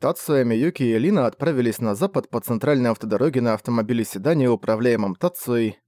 Тацуя, Миюки и Лина отправились на запад по центральной автодороге на автомобиле-седане, управляемом Тацуей.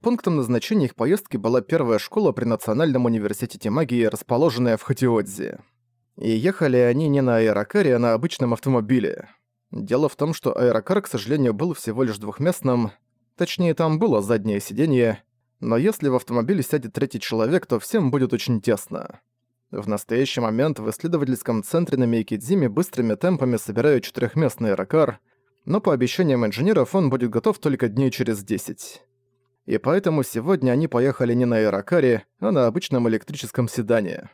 Пунктом назначения их поездки была первая школа при Национальном университете магии, расположенная в Хатиодзе. И ехали они не на аэрокаре, а на обычном автомобиле. Дело в том, что аэрокар, к сожалению, был всего лишь двухместным, точнее, там было заднее сиденье, но если в автомобиле сядет третий человек, то всем будет очень тесно. В настоящий момент в исследовательском центре на Мейкидзиме быстрыми темпами собирают четырехместный аэрокар, но по обещаниям инженеров он будет готов только дней через 10. И поэтому сегодня они поехали не на аэрокаре, а на обычном электрическом седане.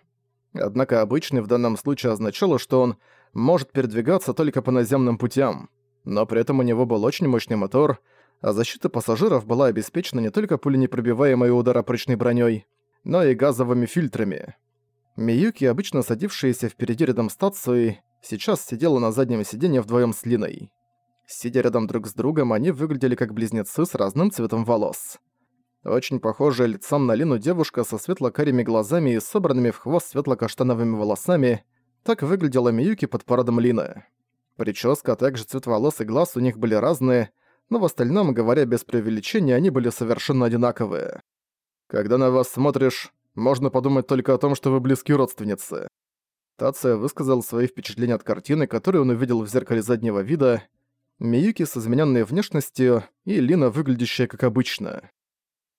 Однако обычный в данном случае означало, что он может передвигаться только по наземным путям, но при этом у него был очень мощный мотор, а защита пассажиров была обеспечена не только пуленепробиваемой ударопрочной броней, но и газовыми фильтрами. Миюки, обычно садившаяся впереди рядом с Тацией, сейчас сидела на заднем сиденье вдвоем с Линой. Сидя рядом друг с другом, они выглядели как близнецы с разным цветом волос. Очень похожая лицом на Лину девушка со светло-карими глазами и собранными в хвост светло-каштановыми волосами, так выглядела Миюки под парадом Лины. Прическа, а также цвет волос и глаз у них были разные, но в остальном, говоря без преувеличения, они были совершенно одинаковые. Когда на вас смотришь, можно подумать только о том, что вы близки родственницы. Тация высказал свои впечатления от картины, которую он увидел в зеркале заднего вида. Миюки с измененной внешностью и Лина, выглядящая как обычно.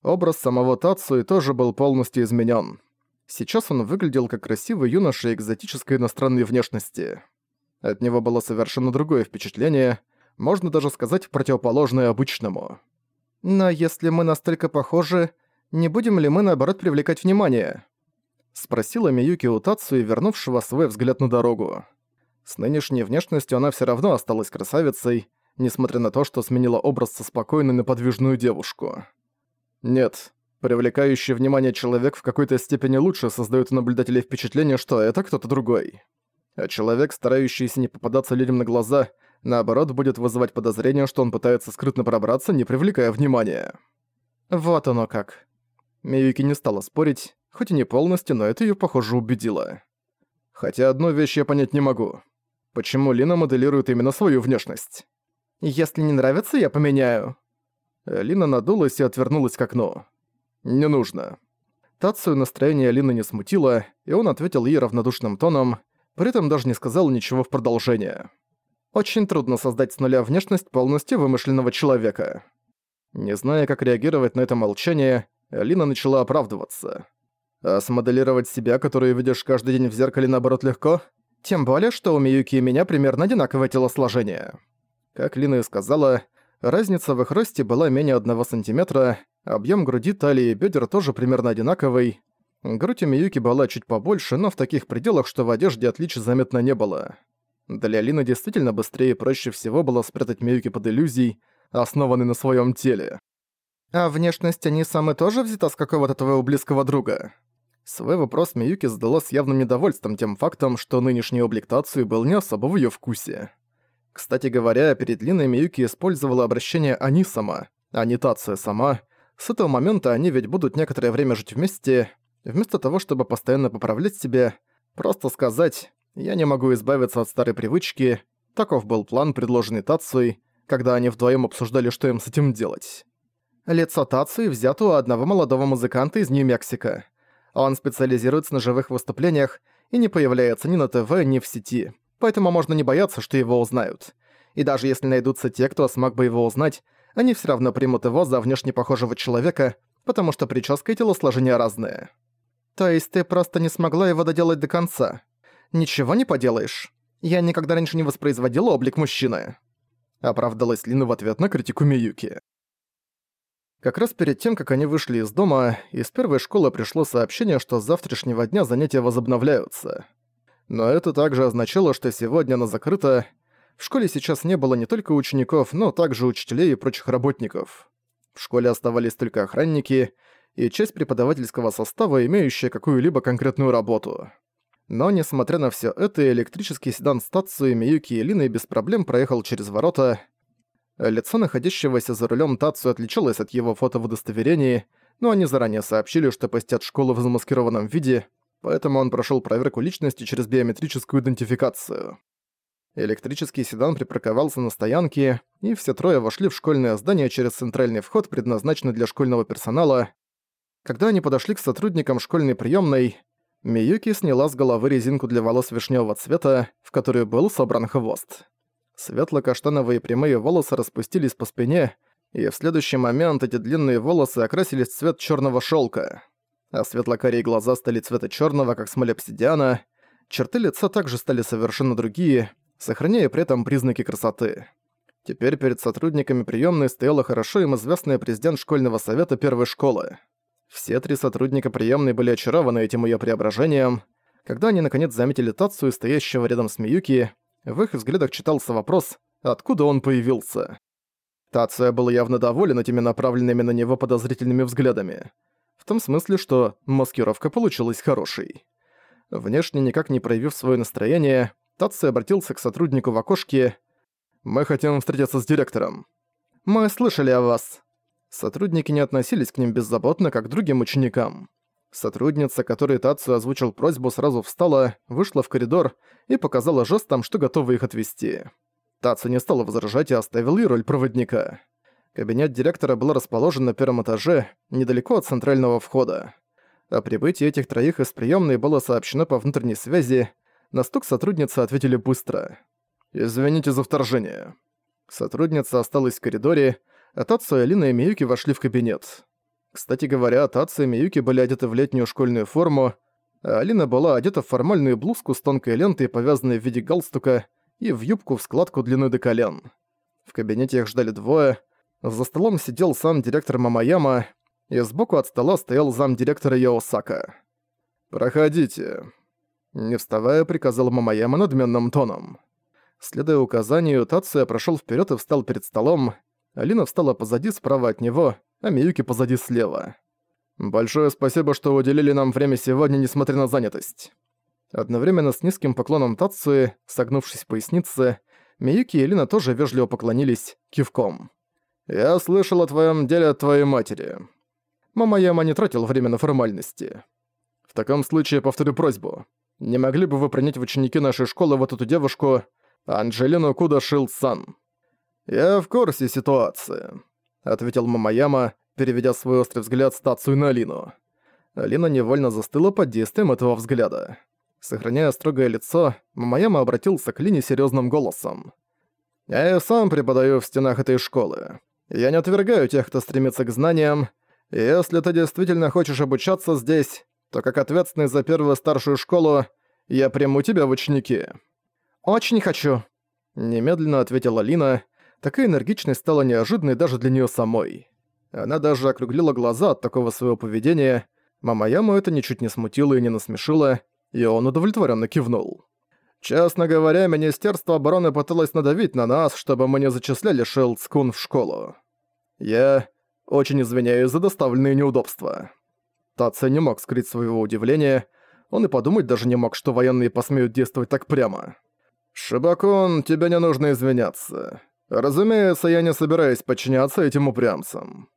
Образ самого Тацуи тоже был полностью изменен. Сейчас он выглядел как красивый юноша экзотической иностранной внешности. От него было совершенно другое впечатление, можно даже сказать противоположное обычному. «Но если мы настолько похожи, не будем ли мы, наоборот, привлекать внимание?» Спросила Миюки у Тацуи, вернувшего свой взгляд на дорогу. С нынешней внешностью она все равно осталась красавицей, несмотря на то, что сменила образ со спокойной на подвижную девушку. Нет, привлекающий внимание человек в какой-то степени лучше создает у наблюдателей впечатление, что это кто-то другой. А человек, старающийся не попадаться людям на глаза, наоборот, будет вызывать подозрение, что он пытается скрытно пробраться, не привлекая внимания. Вот оно как. Миюки не стала спорить, хоть и не полностью, но это её, похоже, убедило. Хотя одну вещь я понять не могу. Почему Лина моделирует именно свою внешность? Если не нравится, я поменяю. Лина надулась и отвернулась к окну. «Не нужно». Тацию настроение Лины не смутило, и он ответил ей равнодушным тоном, при этом даже не сказал ничего в продолжение. Очень трудно создать с нуля внешность полностью вымышленного человека. Не зная, как реагировать на это молчание, Лина начала оправдываться. А смоделировать себя, которую видишь каждый день в зеркале, наоборот, легко? Тем более, что у Миюки и меня примерно одинаковое телосложение. Как Лина и сказала, разница в их росте была менее 1 сантиметра, объем груди, талии и бедер тоже примерно одинаковый. Грудь у Миюки была чуть побольше, но в таких пределах, что в одежде отличий заметно не было. Для Лины действительно быстрее и проще всего было спрятать Миюки под иллюзией, основанной на своем теле. «А внешность они самы тоже взята с какого-то твоего близкого друга?» Свой вопрос Миюки задала с явным недовольством тем фактом, что нынешний облик Тацуи был не особо в её вкусе. Кстати говоря, перед Линой Миюки использовала обращение «они сама», а не Тацуя сама. С этого момента они ведь будут некоторое время жить вместе. Вместо того, чтобы постоянно поправлять себя, просто сказать «я не могу избавиться от старой привычки», таков был план, предложенный Тацуей, когда они вдвоем обсуждали, что им с этим делать. Лицо Тацуи взято у одного молодого музыканта из Нью-Мексико. Он специализируется на живых выступлениях и не появляется ни на ТВ, ни в сети, поэтому можно не бояться, что его узнают. И даже если найдутся те, кто смог бы его узнать, они все равно примут его за внешне похожего человека, потому что прическа и телосложение разные. То есть ты просто не смогла его доделать до конца? Ничего не поделаешь. Я никогда раньше не воспроизводила облик мужчины. Оправдалась Лина в ответ на критику Миюки. Как раз перед тем, как они вышли из дома, из первой школы пришло сообщение, что с завтрашнего дня занятия возобновляются. Но это также означало, что сегодня она закрыта. В школе сейчас не было не только учеников, но также учителей и прочих работников. В школе оставались только охранники и часть преподавательского состава, имеющая какую-либо конкретную работу. Но, несмотря на все это, электрический седан стации Миюки и Лины без проблем проехал через ворота, Лицо находящегося за рулем Тацу отличалось от его фото в удостоверении, но они заранее сообщили, что посетят школу в замаскированном виде, поэтому он прошел проверку личности через биометрическую идентификацию. Электрический седан припарковался на стоянке, и все трое вошли в школьное здание через центральный вход, предназначенный для школьного персонала. Когда они подошли к сотрудникам школьной приемной, Миюки сняла с головы резинку для волос вишневого цвета, в которую был собран хвост. Светло-каштановые прямые волосы распустились по спине, и в следующий момент эти длинные волосы окрасились в цвет черного шелка, а светло-карие глаза стали цвета черного, как смоль обсидиана, черты лица также стали совершенно другие, сохраняя при этом признаки красоты. Теперь перед сотрудниками приемной стояла хорошо им известная президент школьного совета первой школы. Все три сотрудника приемной были очарованы этим ее преображением. Когда они наконец заметили Тацию, стоящего рядом с Миюки, в их взглядах читался вопрос, откуда он появился. Тация был явно доволен этими направленными на него подозрительными взглядами. В том смысле, что маскировка получилась хорошей. Внешне никак не проявив свое настроение, Татсо обратился к сотруднику в окошке. «Мы хотим встретиться с директором». «Мы слышали о вас». Сотрудники не относились к ним беззаботно, как к другим ученикам. Сотрудница, которой Тацу озвучил просьбу, сразу встала, вышла в коридор и показала жестом, что готова их отвезти. Тацу не стала возражать и оставил ей роль проводника. Кабинет директора был расположен на первом этаже, недалеко от центрального входа. О прибытии этих троих из приемной было сообщено по внутренней связи, на стук сотрудницы ответили быстро. «Извините за вторжение». Сотрудница осталась в коридоре, а Тацу, Алина и Миюки вошли в кабинет. Кстати говоря, Тацу и Миюки были одеты в летнюю школьную форму, а Алина была одета в формальную блузку с тонкой лентой, повязанной в виде галстука, и в юбку в складку длиной до колен. В кабинете их ждали двое. За столом сидел сам директор Мамаяма, и сбоку от стола стоял зам директора Йоосака. «Проходите», не вставая, приказал Мамаяма надменным тоном. Следуя указанию, Тация прошел вперед и встал перед столом. Алина встала позади, справа от него, а Миюки позади слева. «Большое спасибо, что уделили нам время сегодня, несмотря на занятость». Одновременно с низким поклоном Тацуи, согнувшись в пояснице, Миюки и Алина тоже вежливо поклонились кивком. «Я слышал о твоем деле от твоей матери». Мама Яма не тратил время на формальности. «В таком случае повторю просьбу. Не могли бы вы принять в ученики нашей школы вот эту девушку, Анджелину Куда Шил-сан?» «Я в курсе ситуации», — ответил Мамаяма, переведя свой острый взгляд с Тацию на Алину. Алина невольно застыла под действием этого взгляда. Сохраняя строгое лицо, Мамаяма обратился к Лине серьезным голосом. «Я сам преподаю в стенах этой школы. Я не отвергаю тех, кто стремится к знаниям. Если ты действительно хочешь обучаться здесь, то как ответственный за первую старшую школу я приму тебя в ученики». «Очень хочу», — немедленно ответила Лина. Такая энергичность стала неожиданной даже для нее самой. Она даже округлила глаза от такого своего поведения. Мамаяму это ничуть не смутило и не насмешило, и он удовлетворенно кивнул. Честно говоря, Министерство обороны пыталось надавить на нас, чтобы мы не зачисляли Шелдскун в школу. Я очень извиняюсь за доставленные неудобства. Тация не мог скрыть своего удивления, он и подумать даже не мог, что военные посмеют действовать так прямо. «Шибакон, тебе не нужно извиняться. Разумеется, я не собираюсь подчиняться этим упрямцам».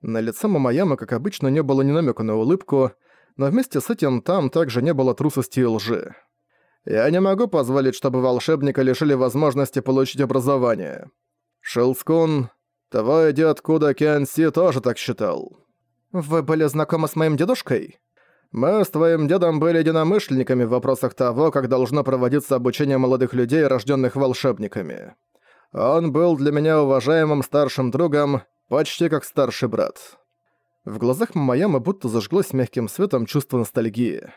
На лице Мамаяма, как обычно, не было ни намека на улыбку, но вместе с этим там также не было трусости и лжи. «Я не могу позволить, чтобы волшебника лишили возможности получить образование. Шилскун, твой дед Куда Кенси тоже так считал. «Вы были знакомы с моим дедушкой?» «Мы с твоим дедом были единомышленниками в вопросах того, как должно проводиться обучение молодых людей, рожденных волшебниками. Он был для меня уважаемым старшим другом, почти как старший брат». В глазах Мамаяма будто зажглось мягким светом чувство ностальгии.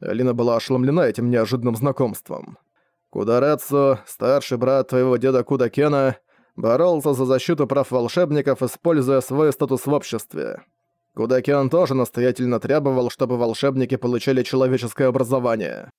Алина была ошеломлена этим неожиданным знакомством. Кударецу, старший брат твоего деда Кудакена, боролся за защиту прав волшебников, используя свой статус в обществе. Кудакиан тоже настоятельно требовал, чтобы волшебники получали человеческое образование.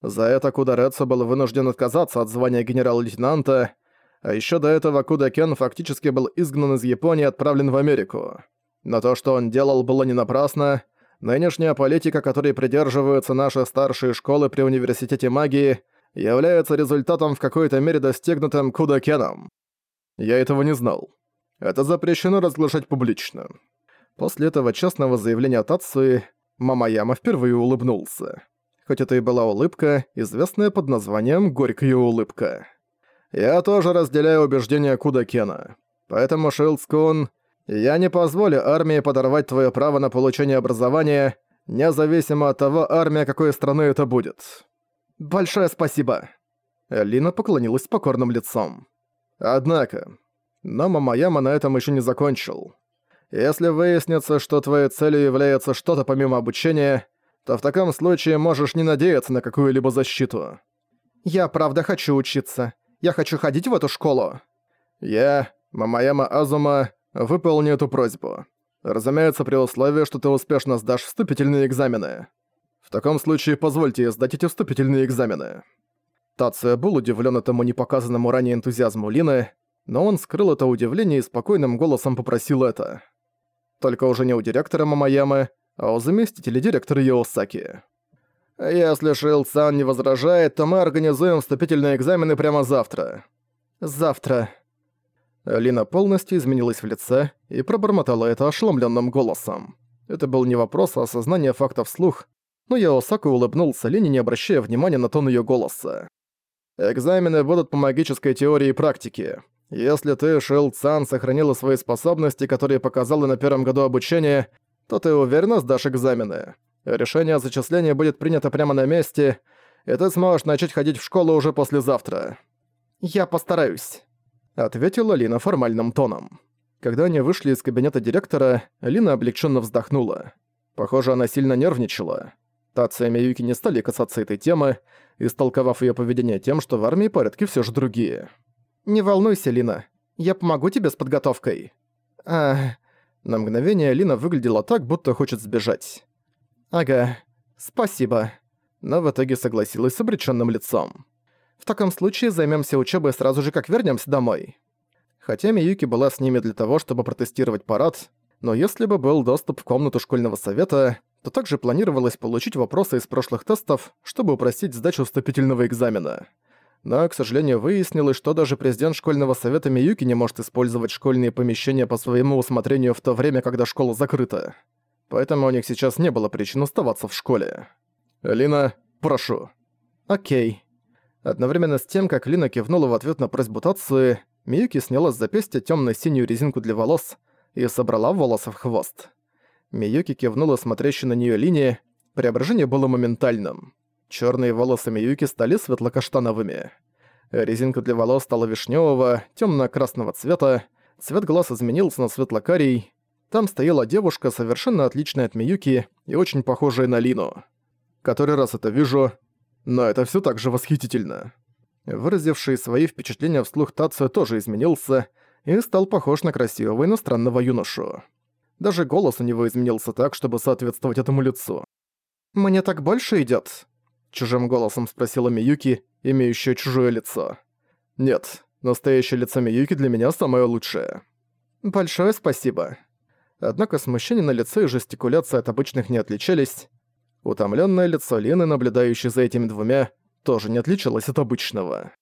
За это Кударецу был вынужден отказаться от звания генерал-лейтенанта, а еще до этого Кудакен фактически был изгнан из Японии и отправлен в Америку. Но то, что он делал, было не напрасно. Нынешняя политика, которой придерживаются наши старшие школы при Университете магии, является результатом в какой-то мере достигнутым Кудакеном. Я этого не знал. Это запрещено разглашать публично. После этого честного заявления Тацуи Мамаяма впервые улыбнулся. Хоть это и была улыбка, известная под названием «Горькая улыбка». Я тоже разделяю убеждения Куда Кена. Поэтому, Шилдскун, я не позволю армии подорвать твое право на получение образования, независимо от того, армия какой страны это будет. Большое спасибо. Лина поклонилась покорным лицом. Однако, но Мамаяма на этом еще не закончил. Если выяснится, что твоей целью является что-то помимо обучения, то в таком случае можешь не надеяться на какую-либо защиту. Я правда хочу учиться. Я хочу ходить в эту школу. Я, Мамаяма Азума, выполню эту просьбу. Разумеется, при условии, что ты успешно сдашь вступительные экзамены. В таком случае позвольте сдать эти вступительные экзамены. Тация был удивлен этому непоказанному ранее энтузиазму Лины, но он скрыл это удивление и спокойным голосом попросил это. Только уже не у директора Мамаямы, а у заместителя директора Йосаки. «Если Шил-сан не возражает, то мы организуем вступительные экзамены прямо завтра». «Завтра». Лина полностью изменилась в лице и пробормотала это ошеломленным голосом. Это был не вопрос, а осознание фактов вслух, но Яосаку улыбнулся Лине, не обращая внимания на тон ее голоса. «Экзамены будут по магической теории и практике. Если ты, Шил-сан, сохранила свои способности, которые показала на первом году обучения, то ты уверенно сдашь экзамены. Решение о зачислении будет принято прямо на месте, и ты сможешь начать ходить в школу уже послезавтра». «Я постараюсь», — ответила Лина формальным тоном. Когда они вышли из кабинета директора, Лина облегченно вздохнула. Похоже, она сильно нервничала. Тация и Миюки не стали касаться этой темы, истолковав ее поведение тем, что в армии порядки все же другие. «Не волнуйся, Лина. Я помогу тебе с подготовкой». «А...» На мгновение Лина выглядела так, будто хочет сбежать. «Ага, спасибо». Но в итоге согласилась с обречённым лицом. «В таком случае займёмся учёбой сразу же, как вернёмся домой». Хотя Миюки была с ними для того, чтобы протестировать парад, но если бы был доступ в комнату школьного совета, то также планировалось получить вопросы из прошлых тестов, чтобы упростить сдачу вступительного экзамена но, к сожалению, выяснилось, что даже президент школьного совета Миюки не может использовать школьные помещения по своему усмотрению в то время, когда школа закрыта. Поэтому у них сейчас не было причин оставаться в школе. «Лина, прошу». «Окей». Одновременно с тем, как Лина кивнула в ответ на просьбу Тацуи, Миюки сняла с запястья тёмно-синюю резинку для волос и собрала волосы в хвост. Миюки кивнула смотрящей на неё Лине, преображение было моментальным. Черные волосы Миюки стали светло-каштановыми. Резинка для волос стала вишневого, темно-красного цвета, цвет глаз изменился на светло-карий. Там стояла девушка, совершенно отличная от Миюки и очень похожая на Лину. Который раз это вижу, но это все так же восхитительно. Выразивший свои впечатления вслух Тацию тоже изменился и стал похож на красивого иностранного юношу. Даже голос у него изменился так, чтобы соответствовать этому лицу. «Мне так больше идёт», Чужим голосом спросила Миюки, имеющая чужое лицо. «Нет, настоящее лицо Миюки для меня самое лучшее». «Большое спасибо». Однако смущение на лице и жестикуляция от обычных не отличались. Утомленное лицо Лены, наблюдающей за этими двумя, тоже не отличалось от обычного.